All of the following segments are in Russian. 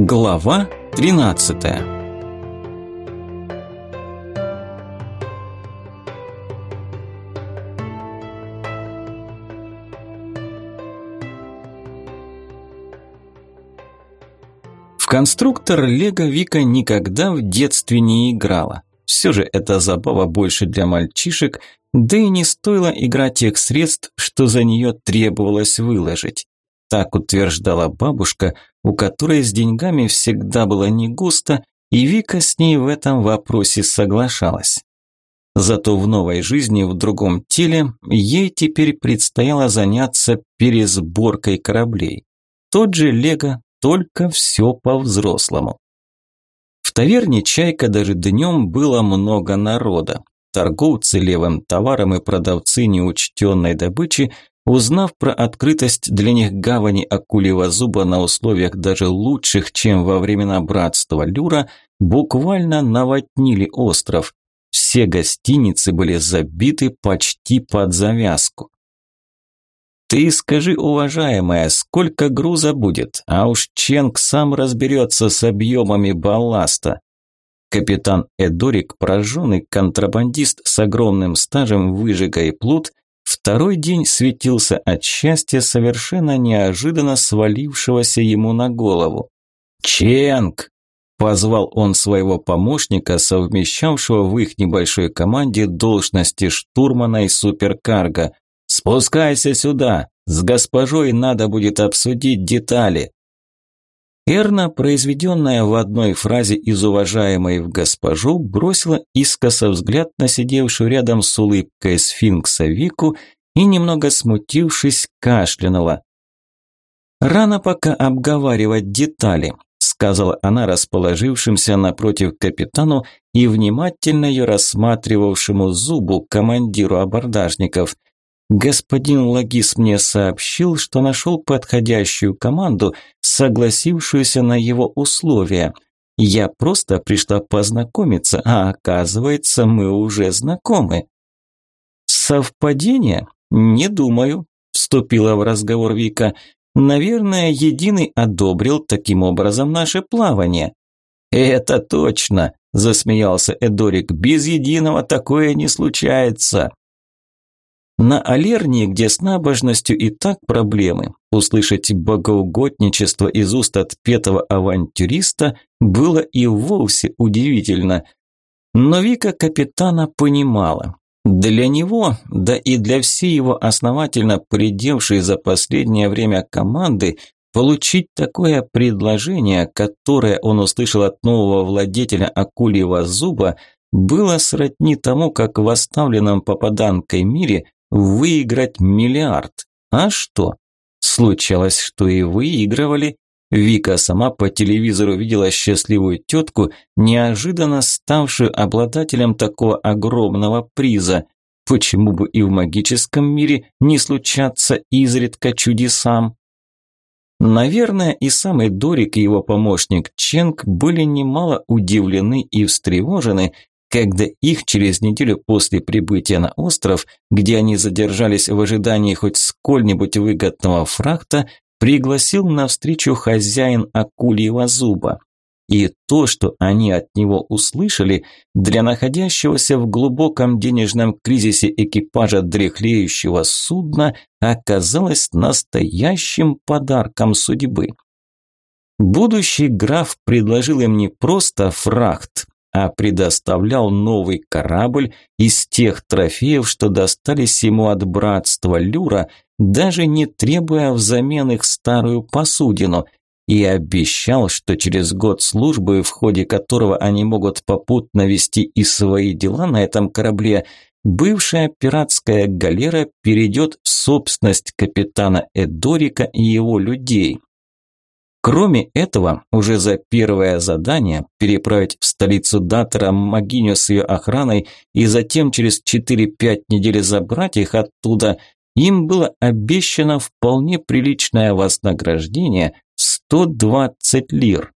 Глава 13 В конструктор Лего Вика никогда в детстве не играла. Все же это забава больше для мальчишек, да и не стоило играть тех средств, что за нее требовалось выложить. Так утверждала бабушка, у которой с деньгами всегда было не густо, и Вика с ней в этом вопросе соглашалась. Зато в новой жизни, в другом теле, ей теперь предстояло заняться пересборкой кораблей. Тот же Лего, только все по-взрослому. В таверне «Чайка» даже днем было много народа. Торговцы левым товаром и продавцы неучтенной добычи Узнав про открытость для них гавани Акулева зуба на условиях даже лучших, чем во времена братства Люра, буквально наводнили остров. Все гостиницы были забиты почти под завязку. «Ты скажи, уважаемая, сколько груза будет, а уж Ченг сам разберется с объемами балласта». Капитан Эдорик, пораженный контрабандист с огромным стажем выжига и плут, Второй день светился от счастья, совершенно неожиданно свалившегося ему на голову. «Ченг!» – позвал он своего помощника, совмещавшего в их небольшой команде должности штурмана и суперкарга. «Спускайся сюда! С госпожой надо будет обсудить детали!» Эрна, произведенная в одной фразе из уважаемой в госпожу, бросила искоса взгляд на сидевшую рядом с улыбкой сфинкса Вику и, немного смутившись, кашлянула. «Рано пока обговаривать детали», – сказала она расположившимся напротив капитану и внимательно ее рассматривавшему зубу командиру абордажников – Господин Лагис мне сообщил, что нашел подходящую команду, согласившуюся на его условия. Я просто пришла познакомиться, а оказывается, мы уже знакомы. Совпадение? Не думаю, вступила в разговор Вика. Наверное, Единый одобрил таким образом наше плавание. Это точно, засмеялся Эдорик. Без Единого такое не случается. На Алернии, где с набожностью и так проблемы, услышать богоугодничество из уст отпетого авантюриста было и вовсе удивительно. Но Вика капитана понимала. Для него, да и для всей его основательно придевшей за последнее время команды, получить такое предложение, которое он услышал от нового владетеля акульего зуба, было сродни тому, как в оставленном попаданкой мире выиграть миллиард. А что? Случалось, что и выигрывали. Вика сама по телевизору видела счастливую тетку, неожиданно ставшую обладателем такого огромного приза. Почему бы и в магическом мире не случаться изредка чудесам? Наверное, и самый Дорик и его помощник Ченг были немало удивлены и встревожены, когда их через неделю после прибытия на остров, где они задержались в ожидании хоть сколь-нибудь выгодного фрахта, пригласил на встречу хозяин акульего зуба. И то, что они от него услышали, для находящегося в глубоком денежном кризисе экипажа дряхлеющего судна оказалось настоящим подарком судьбы. Будущий граф предложил им не просто фрахт, а предоставлял новый корабль из тех трофеев, что достались ему от братства Люра, даже не требуя взамен их старую посудину, и обещал, что через год службы, в ходе которого они могут попутно вести и свои дела на этом корабле, бывшая пиратская галера перейдет в собственность капитана Эдорика и его людей. Кроме этого, уже за первое задание переправить в столицу Датера Магиню с ее охраной и затем через 4-5 недель забрать их оттуда, им было обещано вполне приличное вознаграждение – 120 лир.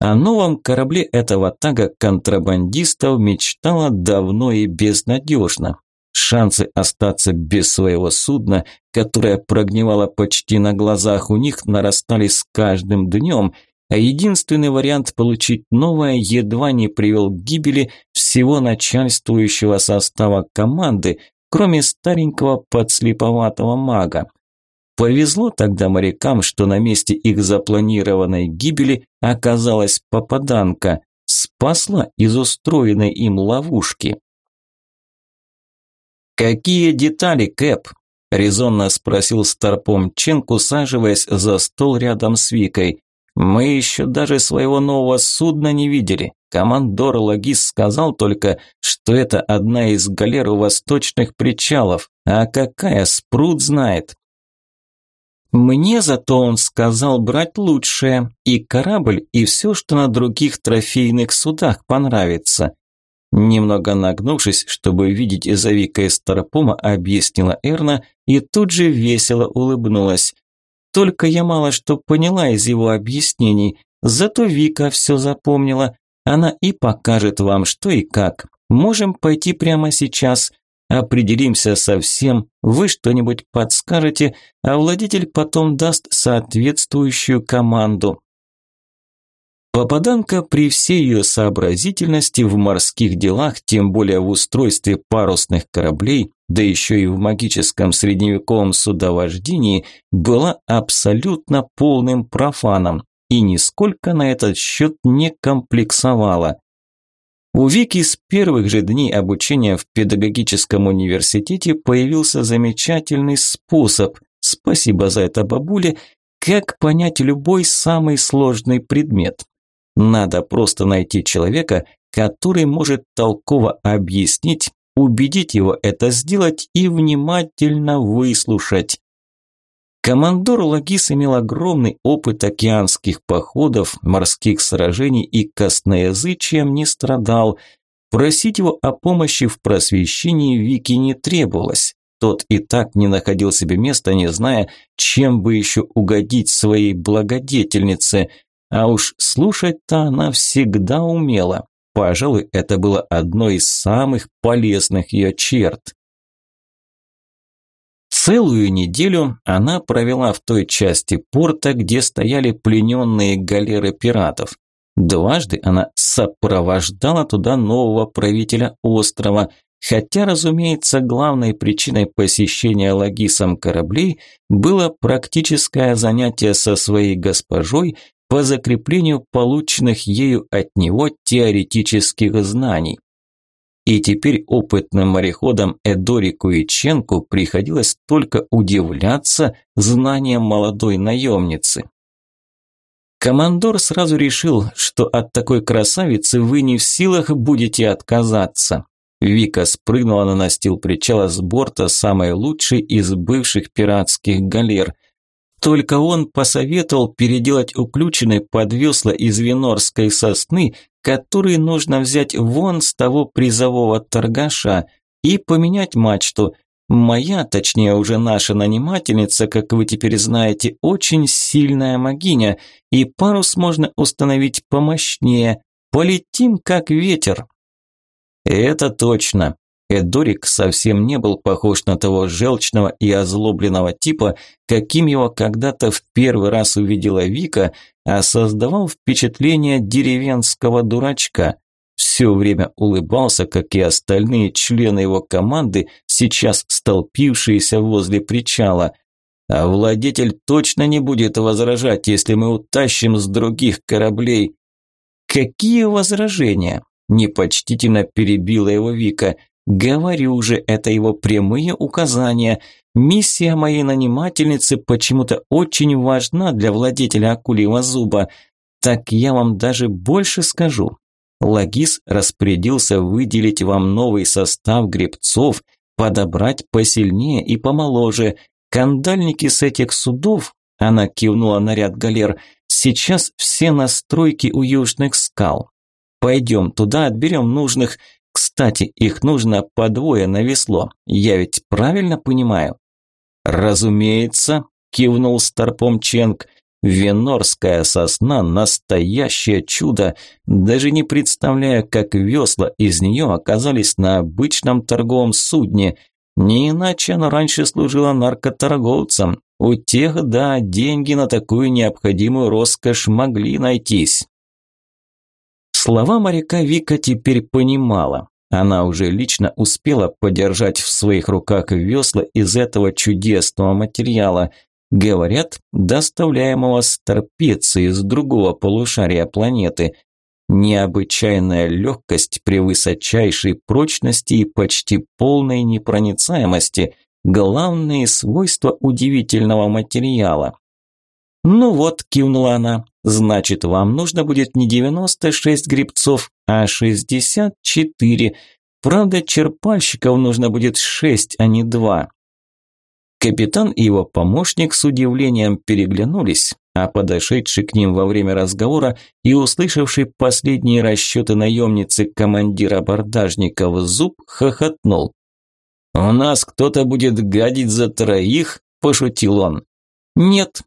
О новом корабле этого тага контрабандистов мечтала давно и безнадежно. Шансы остаться без своего судна, которое прогнивало почти на глазах у них, нарастали с каждым днем, а единственный вариант получить новое едва не привел к гибели всего начальствующего состава команды, кроме старенького подслеповатого мага. Повезло тогда морякам, что на месте их запланированной гибели оказалась попаданка, спасла из устроенной им ловушки. «Какие детали, Кэп?» – резонно спросил Старпом Ченк, усаживаясь за стол рядом с Викой. «Мы еще даже своего нового судна не видели. Командор Логис сказал только, что это одна из галер у восточных причалов. А какая, спрут знает». Мне зато он сказал брать лучшее, и корабль, и все, что на других трофейных судах понравится. Немного нагнувшись, чтобы видеть за Викой Старпома, объяснила Эрна и тут же весело улыбнулась. Только я мало что поняла из его объяснений, зато Вика все запомнила. Она и покажет вам, что и как. Можем пойти прямо сейчас – Определимся со всем, вы что-нибудь подскажете, а владетель потом даст соответствующую команду. Попаданка при всей ее сообразительности в морских делах, тем более в устройстве парусных кораблей, да еще и в магическом средневековом судовождении, была абсолютно полным профаном и нисколько на этот счет не комплексовала. У Вики с первых же дней обучения в педагогическом университете появился замечательный способ, спасибо за это бабуле, как понять любой самый сложный предмет. Надо просто найти человека, который может толково объяснить, убедить его это сделать и внимательно выслушать. Командор Лагис имел огромный опыт океанских походов, морских сражений и косноязычием не страдал. Просить его о помощи в просвещении Вики не требовалось. Тот и так не находил себе места, не зная, чем бы еще угодить своей благодетельнице. А уж слушать-то она всегда умела. Пожалуй, это было одной из самых полезных ее черт. Целую неделю она провела в той части порта, где стояли плененные галеры пиратов. Дважды она сопровождала туда нового правителя острова, хотя, разумеется, главной причиной посещения Лагисом кораблей было практическое занятие со своей госпожой по закреплению полученных ею от него теоретических знаний. И теперь опытным мореходам Эдорику и приходилось только удивляться знаниям молодой наемницы. Командор сразу решил, что от такой красавицы вы не в силах будете отказаться. Вика спрыгнула на настил причала с борта самой лучшей из бывших пиратских галер. Только он посоветовал переделать уключенный под весла из венорской сосны который нужно взять вон с того призового торгаша и поменять мачту. Моя, точнее уже наша нанимательница, как вы теперь знаете, очень сильная магиня, и парус можно установить помощнее. Полетим как ветер. Это точно. Эдорик совсем не был похож на того желчного и озлобленного типа, каким его когда-то в первый раз увидела Вика, а создавал впечатление деревенского дурачка. Все время улыбался, как и остальные члены его команды, сейчас столпившиеся возле причала. А владетель точно не будет возражать, если мы утащим с других кораблей. Какие возражения? Непочтительно перебила его Вика. Говорю же, это его прямые указания. Миссия моей нанимательницы почему-то очень важна для владетеля акульего зуба. Так я вам даже больше скажу. Лагис распорядился выделить вам новый состав гребцов, подобрать посильнее и помоложе. Кандальники с этих судов, она кивнула на ряд галер, сейчас все настройки у южных скал. Пойдем туда, отберем нужных, кстати, их нужно по двое на весло. Я ведь правильно понимаю? Разумеется, кивнул старпом Ченг. Венорская сосна – настоящее чудо. Даже не представляю, как весла из нее оказались на обычном торговом судне. Не иначе она раньше служила наркоторговцам. У тех, да, деньги на такую необходимую роскошь могли найтись. Слова моряка Вика теперь понимала. Она уже лично успела подержать в своих руках весла из этого чудесного материала, говорят, доставляемого с торпеции из другого полушария планеты. Необычайная легкость при высочайшей прочности и почти полной непроницаемости – главные свойства удивительного материала. «Ну вот», – кивнула она, – «значит, вам нужно будет не 96 грибцов, а 64. Правда, черпальщиков нужно будет 6, а не 2». Капитан и его помощник с удивлением переглянулись, а подошедший к ним во время разговора и услышавший последние расчеты наемницы командира абордажников Зуб хохотнул. «У нас кто-то будет гадить за троих?» – пошутил он. «Нет».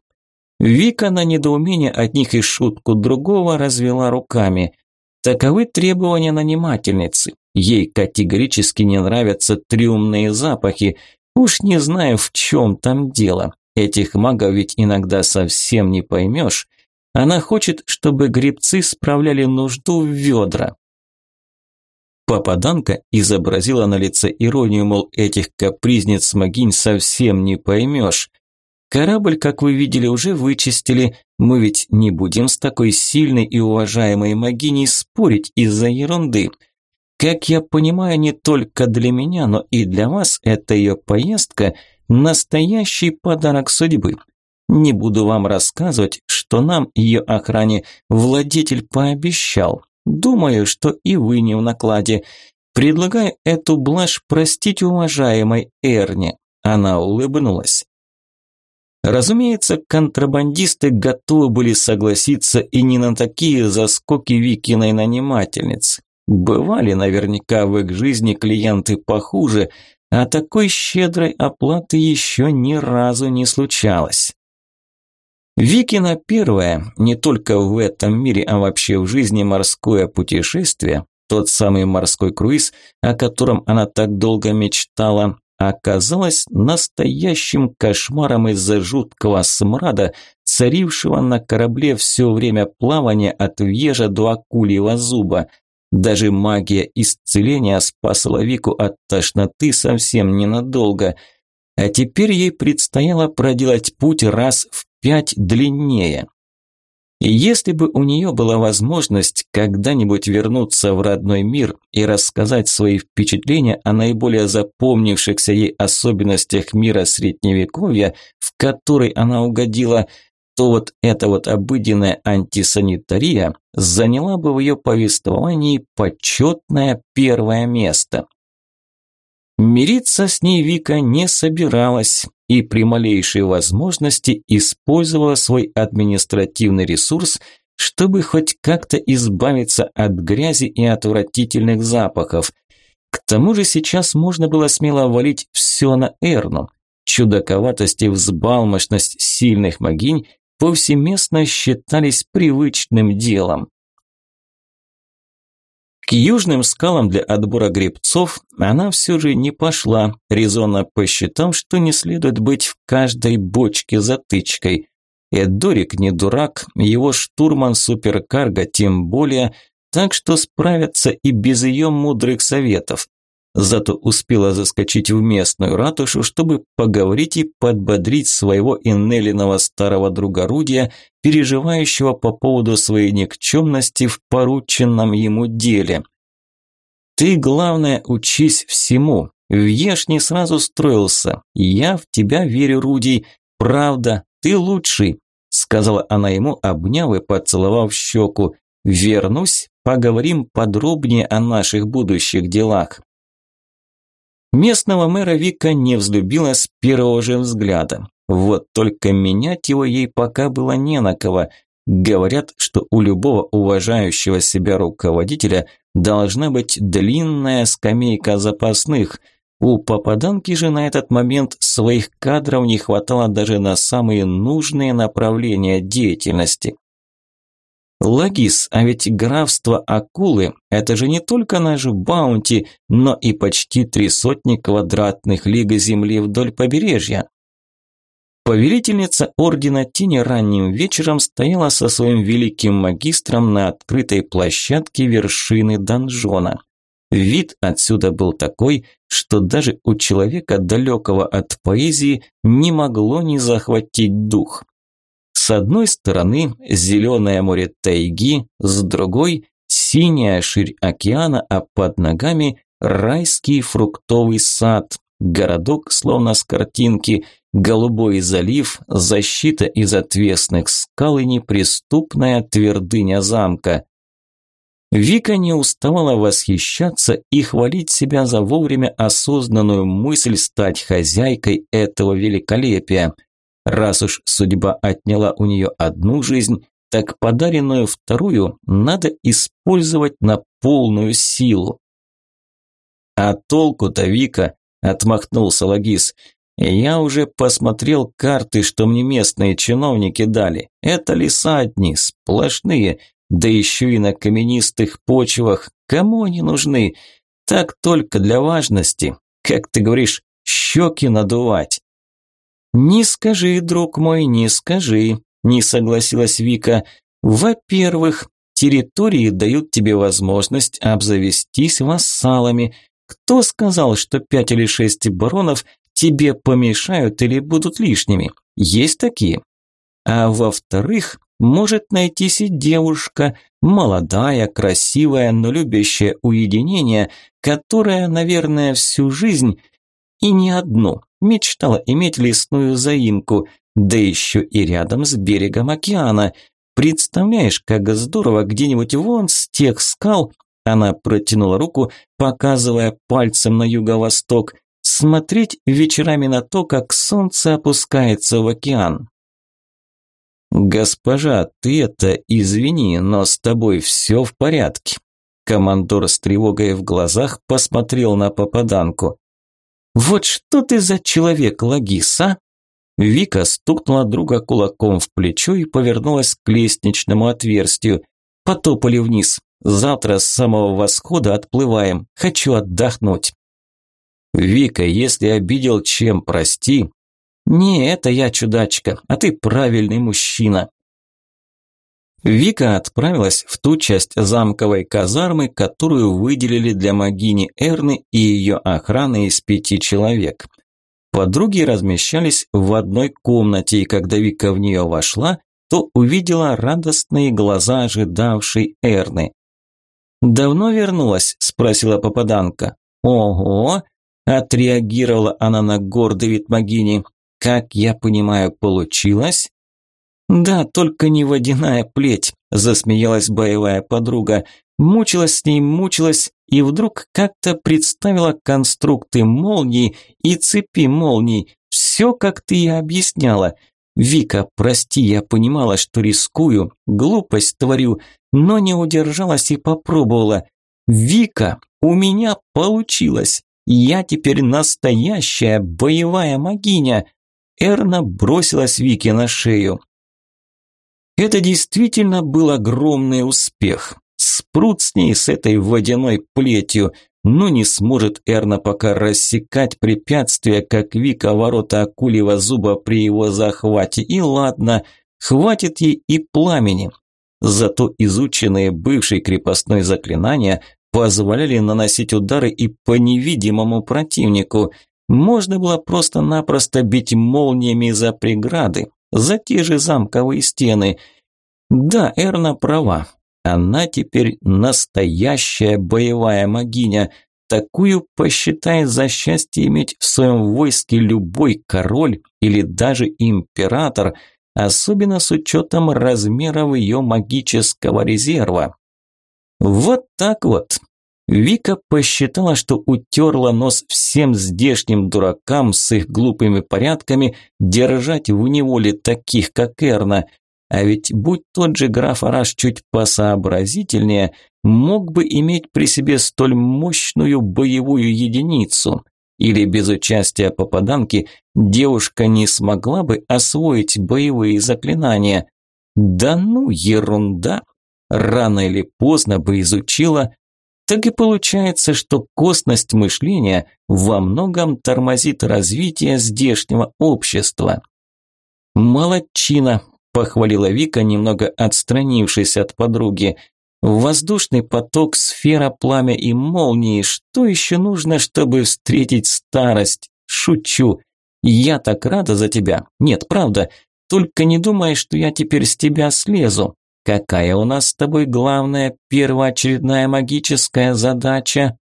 Вика на недоумение от них и шутку другого развела руками. Таковы требования нанимательницы. Ей категорически не нравятся трюмные запахи. Уж не знаю, в чем там дело. Этих магов ведь иногда совсем не поймешь. Она хочет, чтобы грибцы справляли нужду в ведра. Попаданка изобразила на лице иронию, мол, этих капризниц могинь совсем не поймешь. Корабль, как вы видели, уже вычистили. Мы ведь не будем с такой сильной и уважаемой могиней спорить из-за ерунды. Как я понимаю, не только для меня, но и для вас эта ее поездка – Настоящий подарок судьбы. Не буду вам рассказывать, что нам, ее охране, владетель пообещал. Думаю, что и вы не в накладе. Предлагаю эту блажь простить уважаемой Эрне. Она улыбнулась. Разумеется, контрабандисты готовы были согласиться и не на такие заскоки Викиной нанимательницы. Бывали наверняка в их жизни клиенты похуже, а такой щедрой оплаты еще ни разу не случалось. Викина первое, не только в этом мире, а вообще в жизни морское путешествие, тот самый морской круиз, о котором она так долго мечтала, оказалось настоящим кошмаром из-за жуткого смрада, царившего на корабле все время плавания от Вьежа до Акульего зуба, даже магия исцеления спасла Вику от тошноты совсем ненадолго. А теперь ей предстояло проделать путь раз в пять длиннее. И если бы у нее была возможность когда-нибудь вернуться в родной мир и рассказать свои впечатления о наиболее запомнившихся ей особенностях мира Средневековья, в который она угодила – то вот эта вот обыденная антисанитария заняла бы в ее повествовании почетное первое место. Мириться с ней Вика не собиралась и при малейшей возможности использовала свой административный ресурс, чтобы хоть как-то избавиться от грязи и отвратительных запахов. К тому же сейчас можно было смело валить все на Эрну. Чудаковатость и взбалмошность сильных могинь повсеместно считались привычным делом. К южным скалам для отбора гребцов она все же не пошла, резонно посчитав, что не следует быть в каждой бочке затычкой. Эдорик не дурак, его штурман суперкарго тем более, так что справятся и без ее мудрых советов. Зато успела заскочить в местную ратушу, чтобы поговорить и подбодрить своего иннелиного старого друга Рудия, переживающего по поводу своей никчемности в порученном ему деле. «Ты, главное, учись всему. Вьеш не сразу строился. Я в тебя верю, Рудий. Правда, ты лучший», – сказала она ему, обняв и поцеловав щеку. «Вернусь, поговорим подробнее о наших будущих делах». Местного мэра Вика не взлюбила с первого же взгляда. Вот только менять его ей пока было не на кого. Говорят, что у любого уважающего себя руководителя должна быть длинная скамейка запасных. У попаданки же на этот момент своих кадров не хватало даже на самые нужные направления деятельности. Лагис, а ведь графство Акулы – это же не только наш баунти, но и почти три сотни квадратных лиг земли вдоль побережья. Повелительница Ордена Тени ранним вечером стояла со своим великим магистром на открытой площадке вершины донжона. Вид отсюда был такой, что даже у человека, далекого от поэзии, не могло не захватить дух. С одной стороны зеленое море тайги, с другой – синяя ширь океана, а под ногами – райский фруктовый сад, городок, словно с картинки, голубой залив, защита из отвесных скал и неприступная твердыня замка. Вика не уставала восхищаться и хвалить себя за вовремя осознанную мысль стать хозяйкой этого великолепия. Раз уж судьба отняла у нее одну жизнь, так подаренную вторую надо использовать на полную силу. «А толку-то, Вика?» – отмахнулся Лагис. «Я уже посмотрел карты, что мне местные чиновники дали. Это леса одни, сплошные, да еще и на каменистых почвах. Кому они нужны? Так только для важности. Как ты говоришь, щеки надувать. Не скажи, друг мой, не скажи, не согласилась Вика. Во-первых, территории дают тебе возможность обзавестись вассалами. Кто сказал, что пять или шесть баронов тебе помешают или будут лишними? Есть такие. А во-вторых, может найтись и девушка, молодая, красивая, но любящая уединение, которая, наверное, всю жизнь и не одну мечтала иметь лесную заимку, да еще и рядом с берегом океана. Представляешь, как здорово где-нибудь вон с тех скал, она протянула руку, показывая пальцем на юго-восток, смотреть вечерами на то, как солнце опускается в океан. «Госпожа, ты это извини, но с тобой все в порядке». Командор с тревогой в глазах посмотрел на попаданку. «Вот что ты за человек, Лагис, а?» Вика стукнула друга кулаком в плечо и повернулась к лестничному отверстию. «Потопали вниз. Завтра с самого восхода отплываем. Хочу отдохнуть». «Вика, если обидел, чем прости?» «Не, это я чудачка, а ты правильный мужчина». Вика отправилась в ту часть замковой казармы, которую выделили для могини Эрны и ее охраны из пяти человек. Подруги размещались в одной комнате, и когда Вика в нее вошла, то увидела радостные глаза ожидавшей Эрны. «Давно вернулась?» – спросила попаданка. «Ого!» – отреагировала она на гордый вид могини. Как я понимаю, получилось? Да, только не водяная плеть, засмеялась боевая подруга. Мучилась с ней, мучилась, и вдруг как-то представила конструкты молний и цепи молний. Все, как ты и объясняла. Вика, прости, я понимала, что рискую, глупость творю, но не удержалась и попробовала. Вика, у меня получилось. Я теперь настоящая боевая магиня. Эрна бросилась Вике на шею. Это действительно был огромный успех. Спрут с ней, с этой водяной плетью. Но не сможет Эрна пока рассекать препятствия, как Вика ворота акулего зуба при его захвате. И ладно, хватит ей и пламени. Зато изученные бывшей крепостной заклинания позволяли наносить удары и по невидимому противнику – можно было просто-напросто бить молниями за преграды, за те же замковые стены. Да, Эрна права. Она теперь настоящая боевая магиня. Такую посчитает за счастье иметь в своем войске любой король или даже император, особенно с учетом размеров ее магического резерва. Вот так вот. Вика посчитала, что утерла нос всем здешним дуракам с их глупыми порядками держать в неволе таких, как Эрна. А ведь будь тот же граф Араш чуть посообразительнее, мог бы иметь при себе столь мощную боевую единицу. Или без участия попаданки девушка не смогла бы освоить боевые заклинания. Да ну, ерунда! рано или поздно бы изучила. Так и получается, что косность мышления во многом тормозит развитие здешнего общества. «Молодчина», – похвалила Вика, немного отстранившись от подруги. «Воздушный поток, сфера, пламя и молнии. Что еще нужно, чтобы встретить старость? Шучу. Я так рада за тебя. Нет, правда. Только не думай, что я теперь с тебя слезу. Какая у нас с тобой главная первоочередная магическая задача?»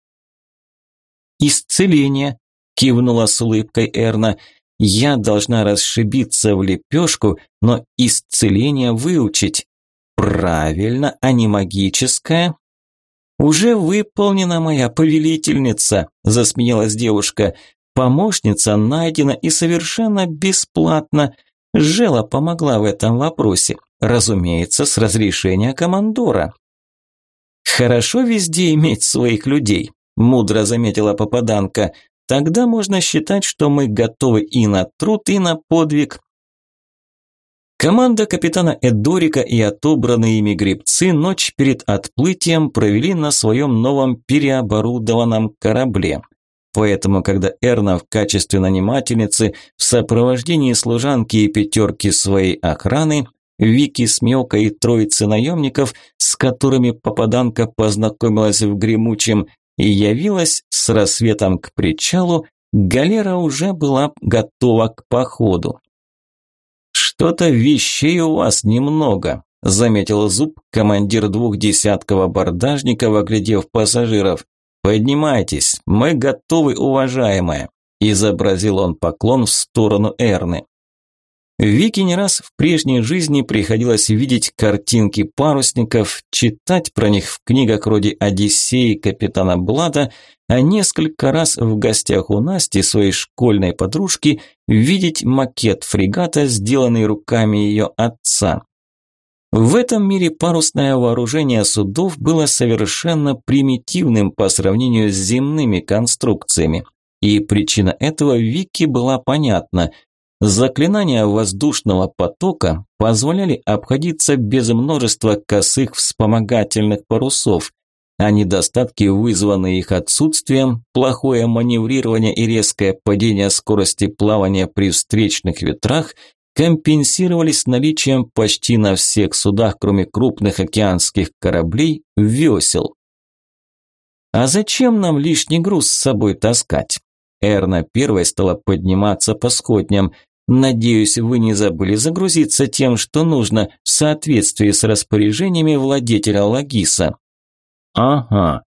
«Исцеление», – кивнула с улыбкой Эрна. Я должна расшибиться в лепешку, но исцеление выучить. Правильно, а не магическое. Уже выполнена моя повелительница, засмеялась девушка. Помощница найдена и совершенно бесплатно. Жела помогла в этом вопросе, разумеется, с разрешения командора. Хорошо везде иметь своих людей, мудро заметила попаданка. Тогда можно считать, что мы готовы и на труд, и на подвиг. Команда капитана Эдорика и отобранные ими гребцы ночь перед отплытием провели на своем новом переоборудованном корабле. Поэтому, когда Эрна в качестве нанимательницы в сопровождении служанки и пятерки своей охраны, Вики с Мелкой и троицы наемников, с которыми попаданка познакомилась в гремучем, и явилась с рассветом к причалу, галера уже была готова к походу. «Что-то вещей у вас немного», – заметил Зуб, командир двух десятков абордажников, оглядев пассажиров. «Поднимайтесь, мы готовы, уважаемая», – изобразил он поклон в сторону Эрны. Вики не раз в прежней жизни приходилось видеть картинки парусников, читать про них в книгах вроде «Одиссеи» капитана Блада, а несколько раз в гостях у Насти, своей школьной подружки, видеть макет фрегата, сделанный руками ее отца. В этом мире парусное вооружение судов было совершенно примитивным по сравнению с земными конструкциями. И причина этого Вики была понятна – Заклинания воздушного потока позволяли обходиться без множества косых вспомогательных парусов, а недостатки, вызванные их отсутствием, плохое маневрирование и резкое падение скорости плавания при встречных ветрах компенсировались наличием почти на всех судах, кроме крупных океанских кораблей, весел. А зачем нам лишний груз с собой таскать? Эрна первой стала подниматься по сходням. Надеюсь, вы не забыли загрузиться тем, что нужно в соответствии с распоряжениями владетеля Лагиса. Ага.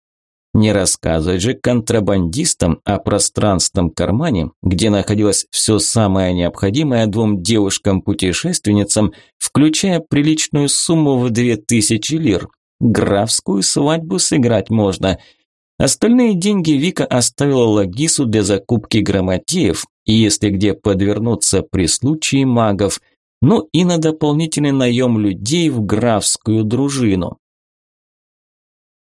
Не рассказывать же контрабандистам о пространственном кармане, где находилось все самое необходимое двум девушкам-путешественницам, включая приличную сумму в две тысячи лир. Графскую свадьбу сыграть можно – Остальные деньги Вика оставила Лагису для закупки грамотеев, если где подвернуться при случае магов, ну и на дополнительный наем людей в графскую дружину.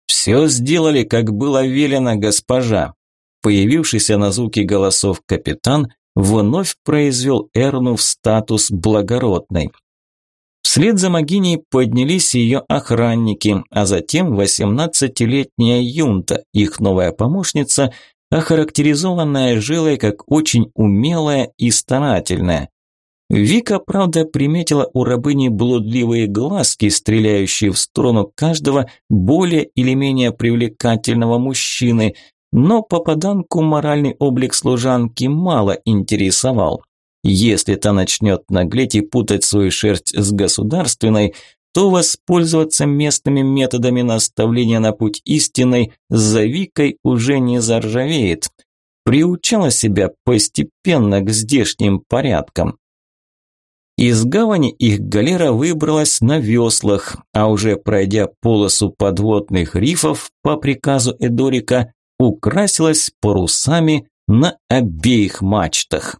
«Все сделали, как было велено, госпожа», появившийся на звуки голосов капитан вновь произвел Эрну в статус благородной. Вслед за Магиней поднялись ее охранники, а затем 18-летняя Юнта, их новая помощница, охарактеризованная жилой как очень умелая и старательная. Вика, правда, приметила у рабыни блудливые глазки, стреляющие в сторону каждого более или менее привлекательного мужчины, но попаданку моральный облик служанки мало интересовал. Если та начнет наглеть и путать свою шерсть с государственной, то воспользоваться местными методами наставления на путь истинной за Викой уже не заржавеет. Приучала себя постепенно к здешним порядкам. Из гавани их галера выбралась на веслах, а уже пройдя полосу подводных рифов по приказу Эдорика, украсилась парусами на обеих мачтах.